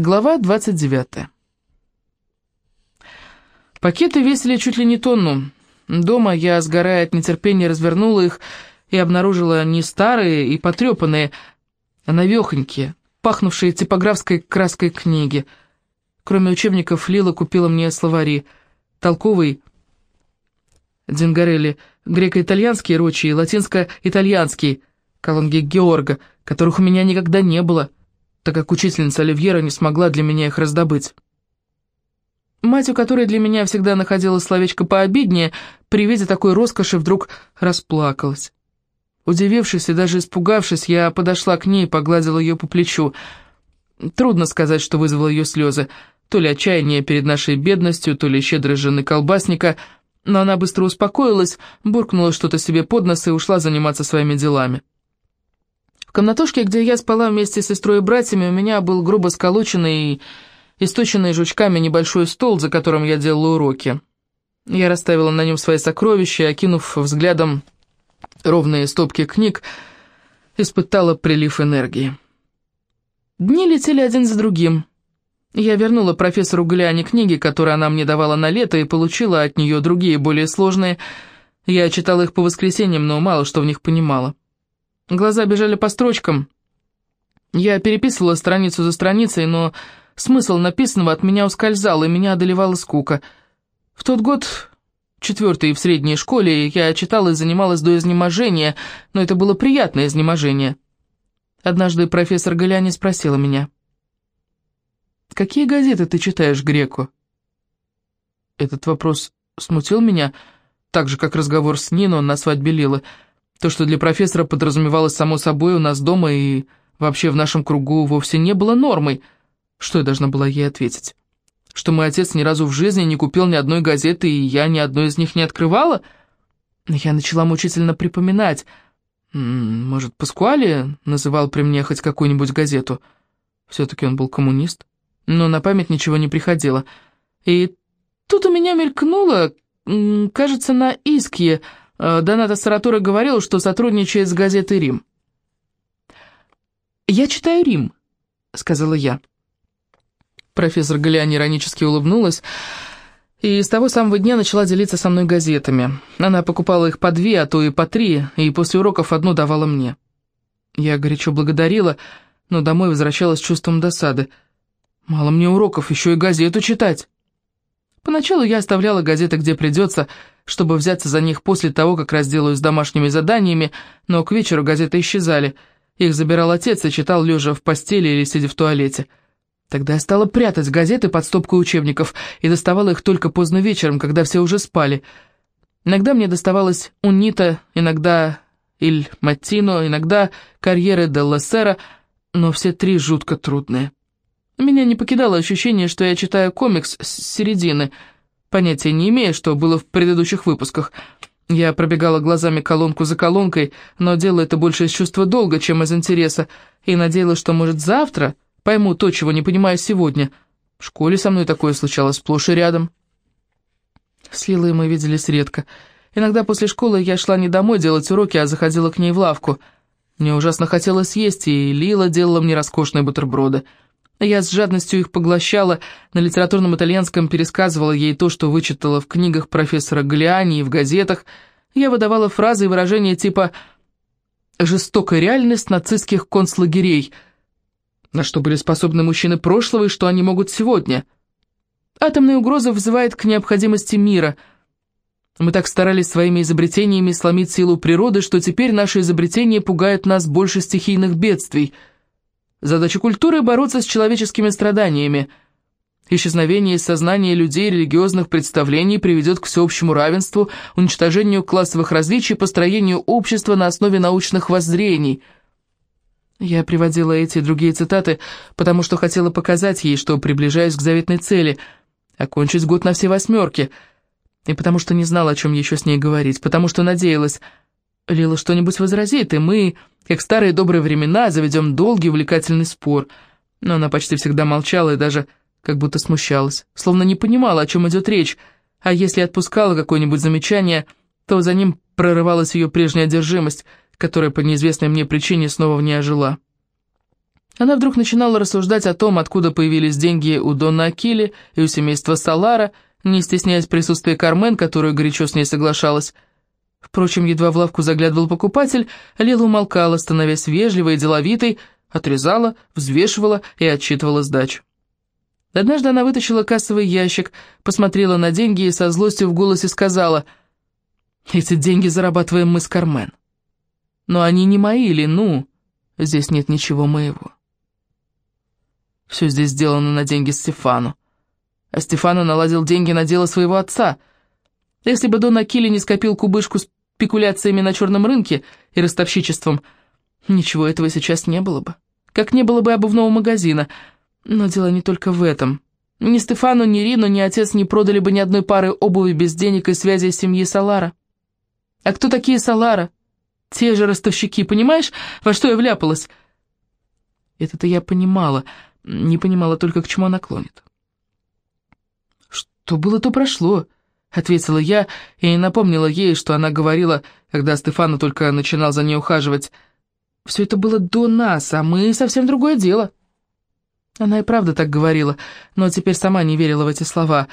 Глава 29. Пакеты весили чуть ли не тонну. Дома я, сгорая от нетерпения, развернула их и обнаружила не старые и потрепанные, а навехонькие, пахнувшие типографской краской книги. Кроме учебников, Лила купила мне словари. Толковый Дзингарелли, греко-итальянский Рочи и латинско-итальянский, колонги Георга, которых у меня никогда не было — так как учительница Оливьера не смогла для меня их раздобыть. Мать, у которой для меня всегда находила словечко пообиднее, при виде такой роскоши вдруг расплакалась. Удивившись и даже испугавшись, я подошла к ней и погладила ее по плечу. Трудно сказать, что вызвало ее слезы. То ли отчаяние перед нашей бедностью, то ли щедрость жены колбасника, но она быстро успокоилась, буркнула что-то себе под нос и ушла заниматься своими делами. Комнатушке, где я спала вместе с сестрой и братьями, у меня был грубо сколоченный и источенный жучками небольшой стол, за которым я делала уроки. Я расставила на нем свои сокровища, окинув взглядом ровные стопки книг, испытала прилив энергии. Дни летели один за другим. Я вернула профессору Гляне книги, которые она мне давала на лето, и получила от нее другие, более сложные. Я читала их по воскресеньям, но мало что в них понимала. Глаза бежали по строчкам. Я переписывала страницу за страницей, но смысл написанного от меня ускользал, и меня одолевала скука. В тот год, четвертый в средней школе, я читала и занималась до изнеможения, но это было приятное изнеможение. Однажды профессор Галяни спросила меня. «Какие газеты ты читаешь, Греку?» Этот вопрос смутил меня, так же, как разговор с Нино на свадьбе Лилы. То, что для профессора подразумевалось само собой у нас дома и вообще в нашем кругу вовсе не было нормой. Что я должна была ей ответить? Что мой отец ни разу в жизни не купил ни одной газеты, и я ни одной из них не открывала? Я начала мучительно припоминать. Может, Паскуали называл при мне хоть какую-нибудь газету? Все-таки он был коммунист. Но на память ничего не приходило. И тут у меня мелькнуло, кажется, на Искье, Доната Саратура говорил, что сотрудничает с газетой «Рим». «Я читаю «Рим», — сказала я. Профессор Галиани иронически улыбнулась и с того самого дня начала делиться со мной газетами. Она покупала их по две, а то и по три, и после уроков одну давала мне. Я горячо благодарила, но домой возвращалась с чувством досады. Мало мне уроков, еще и газету читать. Поначалу я оставляла газеты где придется, чтобы взяться за них после того, как разделаюсь с домашними заданиями, но к вечеру газеты исчезали. Их забирал отец и читал лежа в постели или сидя в туалете. Тогда я стала прятать газеты под стопкой учебников и доставала их только поздно вечером, когда все уже спали. Иногда мне доставалось «Унита», иногда «Иль Маттино», иногда «Карьеры де Сера», но все три жутко трудные. Меня не покидало ощущение, что я читаю комикс с середины, понятия не имея, что было в предыдущих выпусках. Я пробегала глазами колонку за колонкой, но делала это больше из чувства долга, чем из интереса, и надеялась, что, может, завтра пойму то, чего не понимаю сегодня. В школе со мной такое случалось сплошь и рядом. С Лилой мы виделись редко. Иногда после школы я шла не домой делать уроки, а заходила к ней в лавку. Мне ужасно хотелось есть, и Лила делала мне роскошные бутерброды. Я с жадностью их поглощала, на литературном итальянском пересказывала ей то, что вычитала в книгах профессора Галиани и в газетах. Я выдавала фразы и выражения типа «жестокая реальность нацистских концлагерей», на что были способны мужчины прошлого и что они могут сегодня. Атомная угроза вызывает к необходимости мира. Мы так старались своими изобретениями сломить силу природы, что теперь наши изобретения пугают нас больше стихийных бедствий – Задача культуры – бороться с человеческими страданиями. Исчезновение из сознания людей религиозных представлений приведет к всеобщему равенству, уничтожению классовых различий, построению общества на основе научных воззрений. Я приводила эти другие цитаты, потому что хотела показать ей, что приближаюсь к заветной цели – окончить год на все восьмерки, и потому что не знала, о чем еще с ней говорить, потому что надеялась – Лила что-нибудь возразит, и мы, как старые добрые времена, заведем долгий увлекательный спор. Но она почти всегда молчала и даже как будто смущалась, словно не понимала, о чем идет речь, а если отпускала какое-нибудь замечание, то за ним прорывалась ее прежняя одержимость, которая по неизвестной мне причине снова в ней ожила. Она вдруг начинала рассуждать о том, откуда появились деньги у Дона Акили и у семейства Салара, не стесняясь присутствия Кармен, которая горячо с ней соглашалась. Впрочем, едва в лавку заглядывал покупатель, Лила умолкала, становясь вежливой и деловитой, отрезала, взвешивала и отчитывала сдачу. Однажды она вытащила кассовый ящик, посмотрела на деньги и со злостью в голосе сказала, «Эти деньги зарабатываем мы с Кармен. Но они не мои или ну, здесь нет ничего моего». Все здесь сделано на деньги Стефану. А Стефану наладил деньги на дело своего отца. Если бы Дон Акили не скопил кубышку с спекуляциями на черном рынке и ростовщичеством, ничего этого сейчас не было бы. Как не было бы обувного магазина. Но дело не только в этом. Ни Стефану, ни Рину, ни отец не продали бы ни одной пары обуви без денег и связи семьи Салара. А кто такие Салара? Те же ростовщики, понимаешь, во что я вляпалась? Это-то я понимала, не понимала только, к чему она клонит. «Что было, то прошло», — ответила я и напомнила ей, что она говорила, когда Стефана только начинал за ней ухаживать. «Все это было до нас, а мы совсем другое дело». Она и правда так говорила, но теперь сама не верила в эти слова.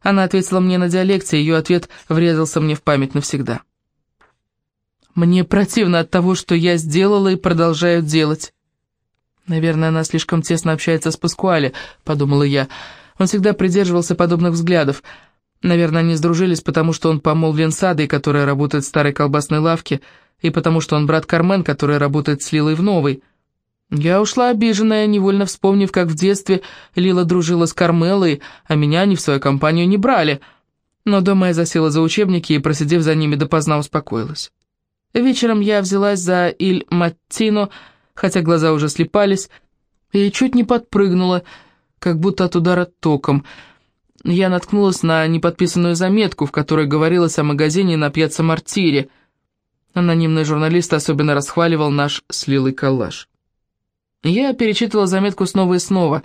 Она ответила мне на диалекте, ее ответ врезался мне в память навсегда. «Мне противно от того, что я сделала и продолжаю делать». «Наверное, она слишком тесно общается с Паскуале», — подумала я. Он всегда придерживался подобных взглядов. Наверное, они сдружились, потому что он помолвлен с Адой, которая работает в старой колбасной лавке, и потому что он брат Кармен, которая работает с Лилой в новой. Я ушла обиженная, невольно вспомнив, как в детстве Лила дружила с Кармелой, а меня они в свою компанию не брали. Но дома я засела за учебники и, просидев за ними, допоздна успокоилась. Вечером я взялась за Иль Маттино, хотя глаза уже слепались, и чуть не подпрыгнула, как будто от удара током. Я наткнулась на неподписанную заметку, в которой говорилось о магазине на пьяцца Мартире. Анонимный журналист особенно расхваливал наш слилый коллаж. Я перечитывала заметку снова и снова,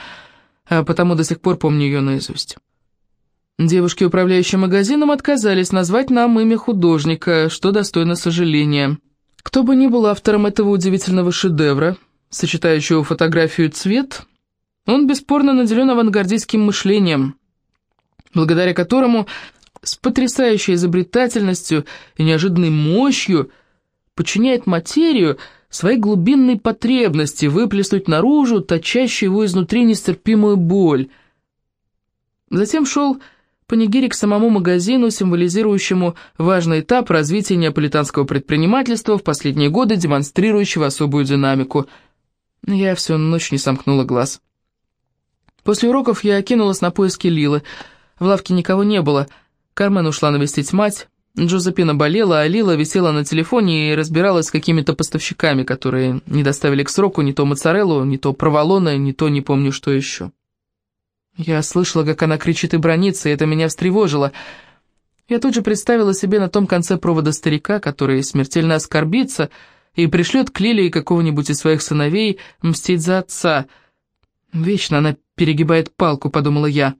а потому до сих пор помню ее наизусть. Девушки, управляющие магазином, отказались назвать нам имя художника, что достойно сожаления. Кто бы ни был автором этого удивительного шедевра, сочетающего фотографию и цвет, он бесспорно наделен авангардистским мышлением, благодаря которому с потрясающей изобретательностью и неожиданной мощью подчиняет материю своей глубинной потребности выплеснуть наружу точащую его изнутри нестерпимую боль. Затем шел панигири к самому магазину, символизирующему важный этап развития неаполитанского предпринимательства в последние годы, демонстрирующего особую динамику. Я всю ночь не сомкнула глаз. После уроков я окинулась на поиски Лилы. В лавке никого не было. Кармен ушла навестить мать. Джозепина болела, а Лила висела на телефоне и разбиралась с какими-то поставщиками, которые не доставили к сроку не то моцареллу, не то проволоны, не то не помню что еще. Я слышала, как она кричит и бронится, и это меня встревожило. Я тут же представила себе на том конце провода старика, который смертельно оскорбится и пришлет к Лилии какого-нибудь из своих сыновей мстить за отца. Вечно она перегибает палку, подумала я.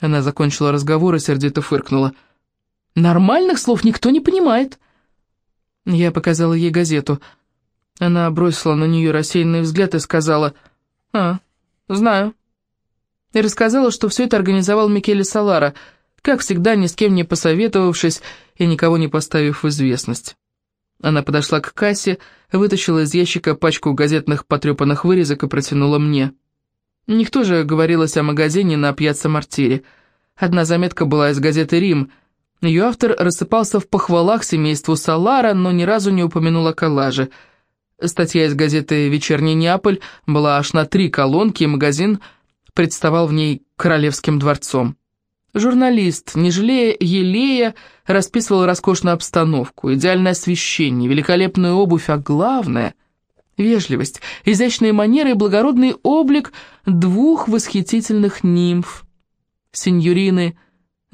Она закончила разговор и сердито фыркнула. «Нормальных слов никто не понимает». Я показала ей газету. Она бросила на нее рассеянный взгляд и сказала, «А, знаю» и рассказала, что все это организовал Микеле Салара, как всегда, ни с кем не посоветовавшись и никого не поставив в известность. Она подошла к кассе, вытащила из ящика пачку газетных потрепанных вырезок и протянула мне. Никто же говорилось о магазине на пьяцца Мартире. Одна заметка была из газеты «Рим». Ее автор рассыпался в похвалах семейству Салара, но ни разу не упомянул о коллаже. Статья из газеты «Вечерний Неаполь» была аж на три колонки, и магазин – представал в ней королевским дворцом. Журналист, не жалея елея, расписывал роскошную обстановку, идеальное освещение, великолепную обувь, а главное — вежливость, изящные манеры и благородный облик двух восхитительных нимф. Сеньорины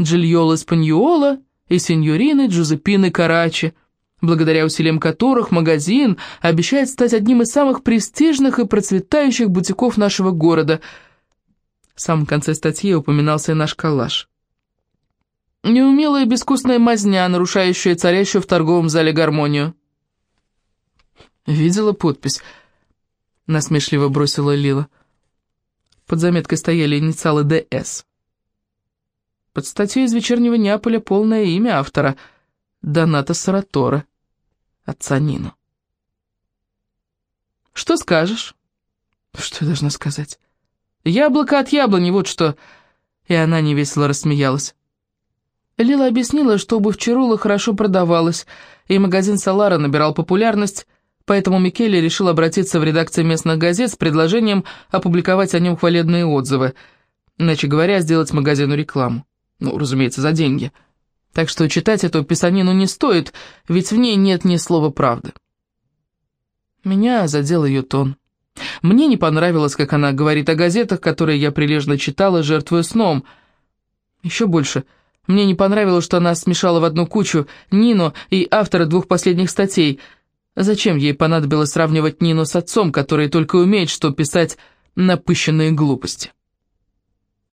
Джильола Спаньола и сеньорины Джузеппины Карачи, благодаря усилиям которых магазин обещает стать одним из самых престижных и процветающих бутиков нашего города — в самом конце статьи упоминался и наш коллаж. Неумелая безвкусная мазня, нарушающая царящую в торговом зале гармонию. Видела подпись. — насмешливо бросила Лила. Под заметкой стояли инициалы «ДС». Под статьей из «Вечернего Неаполя» полное имя автора — Доната Саратора, отца Нину. «Что скажешь?» «Что я должна сказать?» «Яблоко от яблони, вот что...» И она невесело рассмеялась. Лила объяснила, что обувь Чирула хорошо продавалась, и магазин Салара набирал популярность, поэтому Микеле решил обратиться в редакцию местных газет с предложением опубликовать о нем хвалебные отзывы, иначе говоря, сделать магазину рекламу. Ну, разумеется, за деньги. Так что читать эту писанину не стоит, ведь в ней нет ни слова правды. Меня задел ее тон. Мне не понравилось, как она говорит о газетах, которые я прилежно читала, жертвуя сном. Еще больше, мне не понравилось, что она смешала в одну кучу Нину и автора двух последних статей. Зачем ей понадобилось сравнивать Нину с отцом, который только умеет что писать напыщенные глупости?